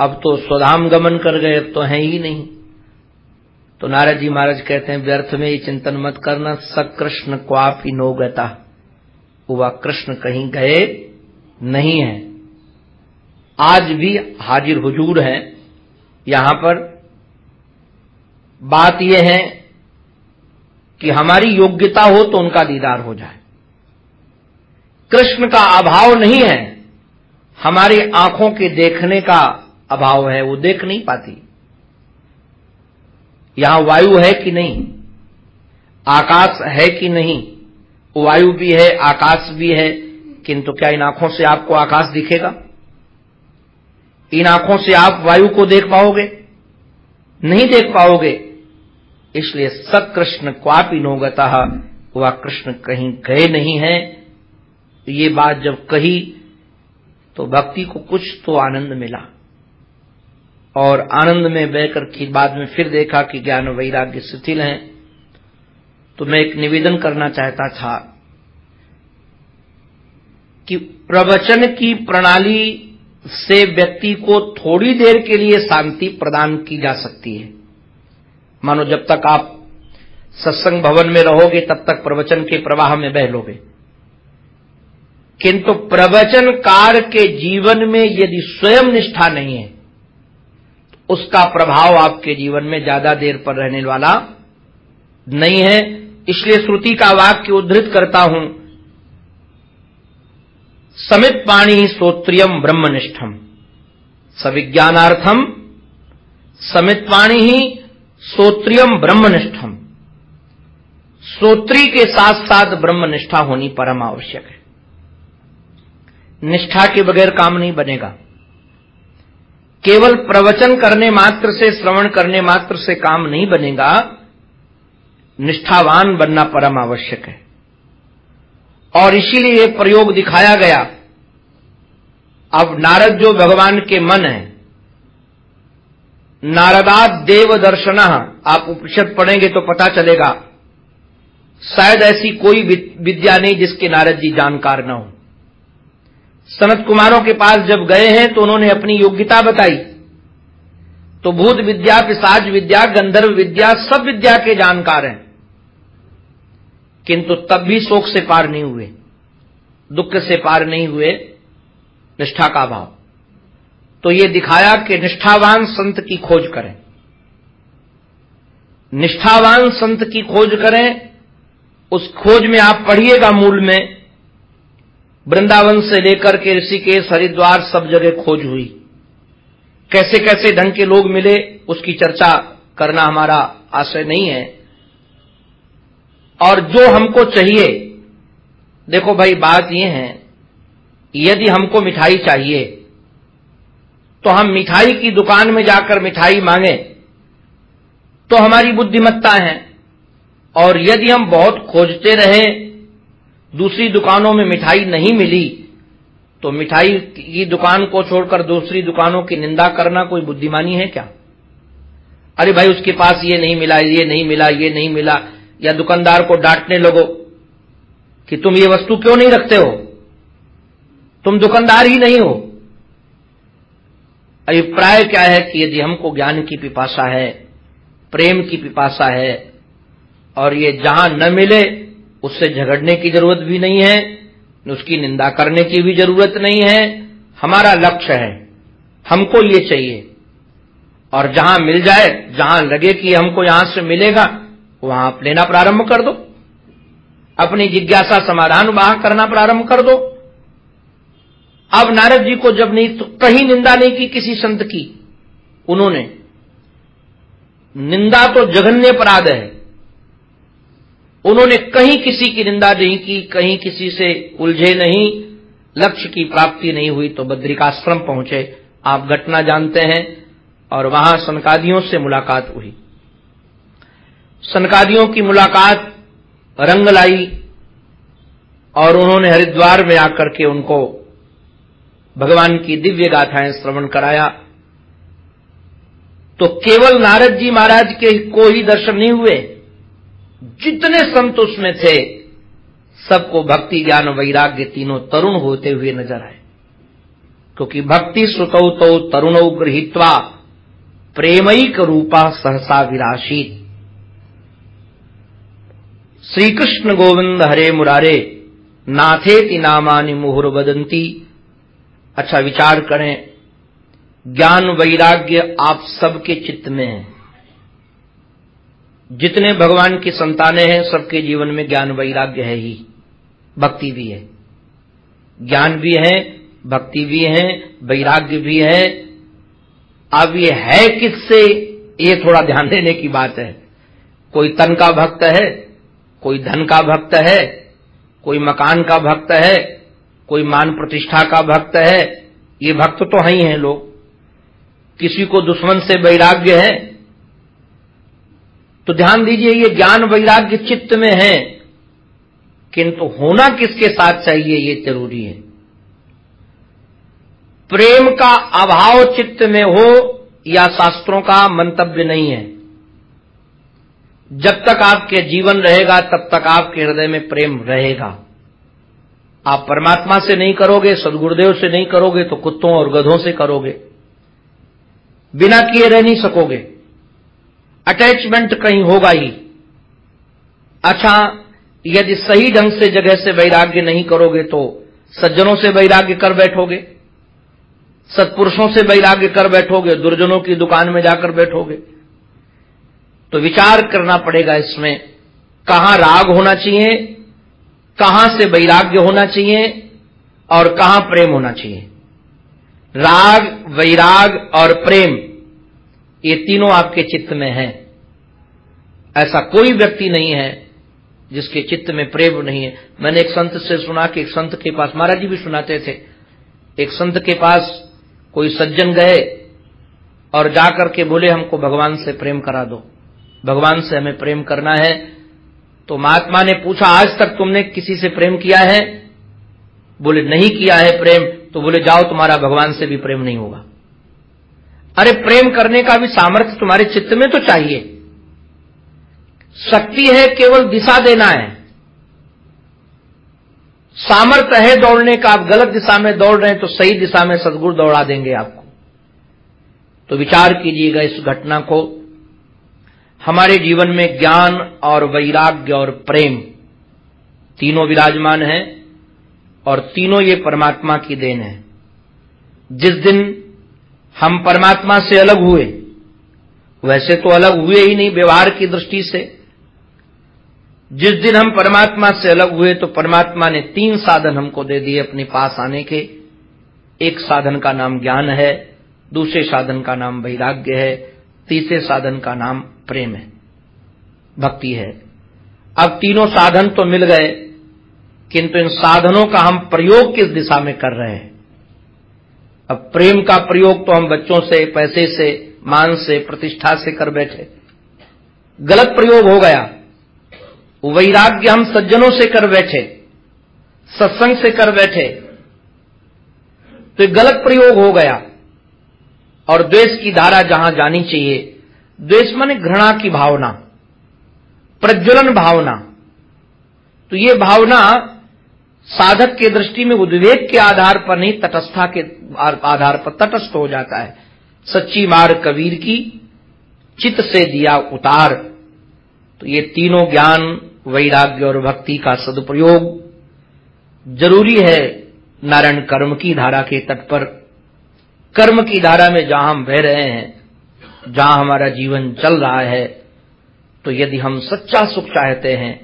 अब तो स्वधाम गमन कर गए, अब तो है ही नहीं। तो नारद जी महाराज कहते हैं, व्यर्थ में ये चिंतन मत करना, सकृष्ण क्वापी नो गता वह कृष्ण कहीं गए नहीं है। आज भी हाजिर हुजूर है। यहाँ पर बात यह है कि हमारी योग्यता हो तो उनका दीदार हो जाए। कृष्ण का अभाव नहीं है, हमारी आँखों के देखने का अभाव है, वो देख नहीं पाती। यहाँ वायु है कि नहीं? आकाश है कि नहीं? वायु भी है, आकाश भी है, किंतु क्या इन आँखों से आपको आकाश दिखेगा? इन आँखों से आप वायु को देख पाओगे? नहीं देख पाओगे। इसलिए सकृष्ण क्वापी नोगता, वह कृष्ण कहीं गए नहीं है। ये बात जब कही तो भक्ति को कुछ तो आनंद मिला। और आनंद में बहकर के बाद में फिर देखा कि ज्ञान वैराग्य शिथिल हैं। तो मैं एक निवेदन करना चाहता था कि प्रवचन की प्रणाली से व्यक्ति को थोड़ी देर के लिए शांति प्रदान की जा सकती है। मानो जब तक आप सत्संग भवन में रहोगे, तब तक प्रवचन के प्रवाह में बह लोगे। किंतु प्रवचनकार के जीवन में यदि स्वयं निष्ठा नहीं है उसका प्रभाव आपके जीवन में ज़्यादा देर पर रहने वाला नहीं है। इसलिए श्रुति का वाक्य उद्धृत करता हूँ समित पाणी श्रोत्रियम ब्रह्मनिष्ठम सविज्ञानार्थम समित पाणी ही श्रोत्रियम ब्रह्मनिष्ठम श्रोत्री के साथ साथ ब्रह्मनिष्ठा होनी परम आवश्यक है। निष्ठा के बगैर काम नहीं बनेगा। केवल प्रवचन करने मात्र से, श्रवण करने मात्र से काम नहीं बनेगा। निष्ठावान बनना परम आवश्यक है। और इसीलिए एक प्रयोग दिखाया गया। अब नारद जो भगवान के मन है, नारदात देव दर्शन, आप उपनिषद पढ़ेंगे तो पता चलेगा। शायद ऐसी कोई विद्या नहीं जिसके नारद जी जानकार न हो। सनत कुमारों के पास जब गए हैं तो उन्होंने अपनी योग्यता बताई। तो भूत विद्या पिसाज विद्या, गंधर्व विद्या, सब विद्या के जानकार हैं। किंतु तब भी शोक से पार नहीं हुए, दुख से पार नहीं हुए निष्ठा का भाव तो ये दिखाया कि निष्ठावान संत की खोज करें। निष्ठावान संत की खोज करें, उस खोज में आप पढ़िएगा मूल में, वृंदावन से लेकर के ऋषिकेश, हरिद्वार सब जगह खोज हुई। कैसे कैसे ढंग के लोग मिले, उसकी चर्चा करना हमारा आशय नहीं है। और जो हमको चाहिए। देखो भाई, बात यह है, यदि हमको मिठाई चाहिए तो हम मिठाई की दुकान में जाकर मिठाई मांगे तो हमारी बुद्धिमत्ता है। और यदि हम बहुत खोजते रहे, दूसरी दुकानों में मिठाई नहीं मिली तो मिठाई की दुकान को छोड़कर दूसरी दुकानों की निंदा करना कोई बुद्धिमानी है क्या? अरे भाई, उसके पास ये नहीं मिला, ये नहीं मिला, ये नहीं मिला या दुकानदार को डांटने लगो कि तुम ये वस्तु क्यों नहीं रखते हो? तुम दुकानदार ही नहीं हो। अभिप्राय क्या है कि यदि हमको ज्ञान की पिपासा है, प्रेम की पिपासा है, और ये जहाँ न मिले, उससे झगड़ने की ज़रूरत भी नहीं है उसकी निंदा करने की भी ज़रूरत नहीं है। हमारा लक्ष्य है, हमको ये चाहिए। और जहाँ मिल जाए, जहाँ लगे कि हमको यहाँ से मिलेगा वहाँ आप लेना प्रारंभ कर दो। अपनी जिज्ञासा समाधान वहाँ करना प्रारंभ कर दो। अब नारद जी को जब नहीं तो कहीं निंदा नहीं की किसी संत की, उन्होंने निंदा तो जघन्य अपराध है। उन्होंने कहीं किसी की निंदा नहीं की, कहीं किसी से उलझे नहीं, लक्ष्य की प्राप्ति नहीं हुई तो बद्रिकाश्रम पहुँचे। आप घटना जानते हैं और वहाँ सनकादियों से मुलाकात हुई। सनकादियों की मुलाकात रंग लाई और उन्होंने हरिद्वार में आकर के उनको भगवान की दिव्य गाथाएँ श्रवण कराया। तो केवल नारद जी महाराज के को ही दर्शन नहीं हुए, जितने संत उसमें थे, सबको भक्ति ज्ञान वैराग्य तीनों तरुण होते हुए नज़र आए। क्योंकि भक्ति श्रुतौ तो तरुणौ गृहित्वा प्रेमयिक रूपा सहसा विराशित। श्री कृष्ण गोविंद हरे मुरारे नाथेति नामानि मुहुर बदंती अच्छा विचार करें। ज्ञान वैराग्य आप सबके चित्त में है। जितने भगवान की संतानें हैं, सबके जीवन में ज्ञान वैराग्य है ही। भक्ति भी है। ज्ञान भी है, भक्ति भी है, वैराग्य भी है। अब ये है किससे, ये थोड़ा ध्यान देने की बात है। कोई तन का भक्त है कोई धन का भक्त है, कोई मकान का भक्त है, कोई मान प्रतिष्ठा का भक्त है, ये भक्त तो है ही हैं लोग। किसी को दुश्मन से वैराग्य है तो ध्यान दीजिए ये ज्ञान वैराग्य चित्त में है, किंतु होना किसके साथ चाहिए ये ज़रूरी है। प्रेम का अभाव चित्त में हो या शास्त्रों का मंतव्य नहीं है। जब तक आपके जीवन रहेगा, तब तक आपके हृदय में प्रेम रहेगा। आप परमात्मा से नहीं करोगे, सदगुरुदेव से नहीं करोगे तो कुत्तों और गधों से करोगे। बिना किए रह नहीं सकोगे। अटैचमेंट कहीं होगा ही। अच्छा यदि सही ढंग से जगह से वैराग्य नहीं करोगे तो सज्जनों से वैराग्य कर बैठोगे। सत्पुरुषों से वैराग्य कर बैठोगे। दुर्जनों की दुकान में जाकर बैठोगे। तो विचार करना पड़ेगा इसमें, कहाँ राग होना चाहिए, कहाँ से वैराग्य होना चाहिए, और कहाँ प्रेम होना चाहिए। राग, वैराग और प्रेम, ये तीनों आपके चित्त में हैं। ऐसा कोई व्यक्ति नहीं है जिसके चित्त में प्रेम नहीं है। मैंने एक संत से सुना कि एक संत के पास, महाराज जी भी सुनाते थे, एक संत के पास कोई सज्जन गए और जाकर के बोले, हमको भगवान से प्रेम करा दो। भगवान से हमें प्रेम करना है। तो महात्मा ने पूछा, आज तक तुमने किसी से प्रेम किया है? बोले, नहीं किया है प्रेम। तो बोले, जाओ, तुम्हारा भगवान से भी प्रेम नहीं होगा। अरे, प्रेम करने का भी सामर्थ्य तुम्हारे चित्त में तो चाहिए। शक्ति है, केवल दिशा देना है। सामर्थ्य है दौड़ने का। आप गलत दिशा में दौड़ रहे हैं तो सही दिशा में सदगुरु दौड़ा देंगे आपको। तो विचार कीजिएगा इस घटना को। हमारे जीवन में ज्ञान और वैराग्य और प्रेम तीनों विराजमान है और तीनों ये परमात्मा की देन है। जिस दिन हम परमात्मा से अलग हुए, वैसे तो अलग हुए ही नहीं व्यवहार की दृष्टि से। जिस दिन हम परमात्मा से अलग हुए तो परमात्मा ने तीन साधन हमको दे दिए अपने पास आने के। एक साधन का नाम ज्ञान है, दूसरे साधन का नाम वैराग्य है, तीसरे साधन का नाम प्रेम है, भक्ति है। अब तीनों साधन तो मिल गए, किंतु इन साधनों का हम प्रयोग किस दिशा में कर रहे हैं? अब प्रेम का प्रयोग तो हम बच्चों से, पैसे से, मान से, प्रतिष्ठा से कर बैठे। गलत प्रयोग हो गया। वैराग्य हम सज्जनों से कर बैठे, सत्संग से कर बैठे। तो गलत प्रयोग हो गया। और द्वेष की धारा जहाँ जानी चाहिए द्वेष माने घृणा की भावना, प्रज्वलन भावना। तो ये भावना साधक के दृष्टि में, उद्वेग के आधार पर नहीं, तटस्था के आधार पर तटस्थ हो जाता है। सच्ची मार कबीर की चित से दिया उतार। तो ये तीनों ज्ञान, वैराग्य और भक्ति का सदुपयोग। ज़रूरी है नारायण कर्म की धारा के तट पर। कर्म की धारा में जहाँ हम बह रहे हैं जहाँ हमारा जीवन चल रहा है तो यदि हम सच्चा सुख चाहते हैं,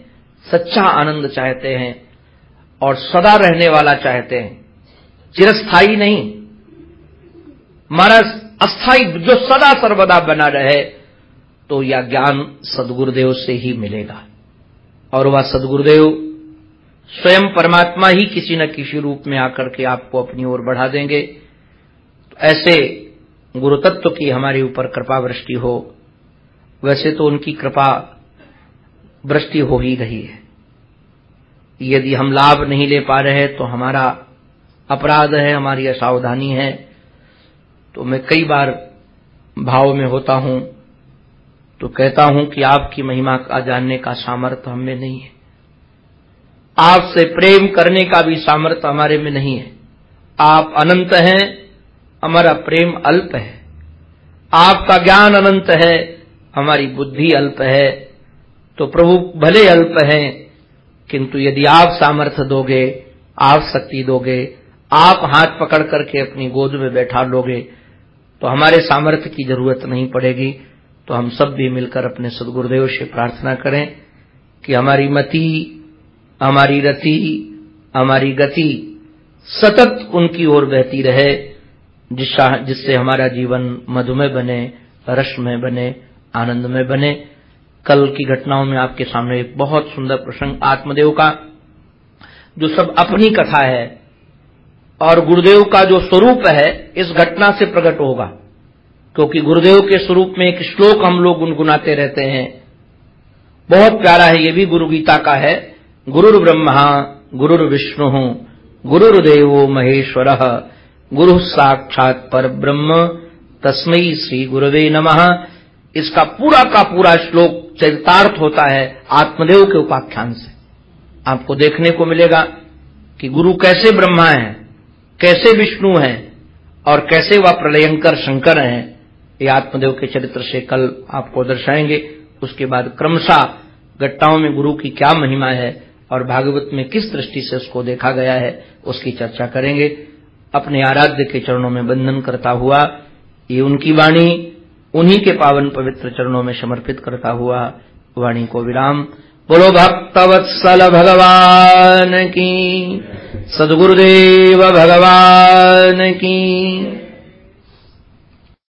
सच्चा आनंद चाहते हैं, और सदा रहने वाला चाहते हैं चिरस्थाई नहीं, हमारा अस्थाई जो सदा सर्वदा बना रहे तो यह ज्ञान सदगुरुदेव से ही मिलेगा। और वह सदगुरुदेव स्वयं परमात्मा ही किसी न किसी रूप में आकर के आपको अपनी ओर बढ़ा देंगे। तो ऐसे गुरुतत्व की हमारे ऊपर कृपा वृष्टि हो, वैसे तो उनकी कृपा वृष्टि हो ही रही है। यदि हम लाभ नहीं ले पा रहे तो हमारा अपराध है, हमारी असावधानी है। तो मैं कई बार भाव में होता हूँ तो कहता हूँ कि आपकी महिमा का जानने का सामर्थ्य हमें नहीं है। आपसे प्रेम करने का भी सामर्थ्य हमारे में नहीं है। आप अनंत हैं हमारा प्रेम अल्प है। आपका ज्ञान अनंत है, हमारी बुद्धि अल्प है। तो प्रभु भले अल्प हैं, किंतु यदि आप सामर्थ्य दोगे, आप शक्ति दोगे, आप हाथ पकड़ करके अपनी गोद में बैठा लोगे तो हमारे सामर्थ्य की ज़रूरत नहीं पड़ेगी। तो हम सब भी मिलकर अपने सदगुरुदेव से प्रार्थना करें कि हमारी मति, हमारी रति, हमारी गति सतत उनकी ओर बहती रहे। जिससे हमारा जीवन मधुमय बने रसमय बने, आनंदमय बने। कल की घटनाओं में आपके सामने एक बहुत सुंदर प्रसंग, आत्मदेव का, जो सब अपनी कथा है और गुरुदेव का जो स्वरूप है, इस घटना से प्रकट होगा। क्योंकि गुरुदेव के स्वरूप में एक श्लोक हम लोग गुनगुनाते रहते हैं। बहुत प्यारा है, ये भी गुरु गीता का है। गुरुर ब्रह्मा गुरुर विष्णु गुरुर्देव महेश्वर। गुरु साक्षात पर ब्रह्म तस्मयी श्री गुरुवे नमः। इसका पूरा का पूरा श्लोक चरितार्थ होता है आत्मदेव के उपाख्यान से। आपको देखने को मिलेगा कि गुरु कैसे ब्रह्मा है, कैसे विष्णु है, और कैसे वह प्रलयंकर शंकर हैं, ये आत्मदेव के चरित्र से कल आपको दर्शाएँगे। उसके बाद क्रमशः घटनाओं में गुरु की क्या महिमा है, और भागवत में किस दृष्टि से उसको देखा गया है, उसकी चर्चा करेंगे। अपने आराध्य के चरणों में बंधन करता हुआ, ये उनकी वाणी, उन्हीं के पावन पवित्र चरणों में समर्पित करता हुआ वाणी को विराम। बोलो भक्तवत्सल भगवान की, सदगुरुदेव भगवान की।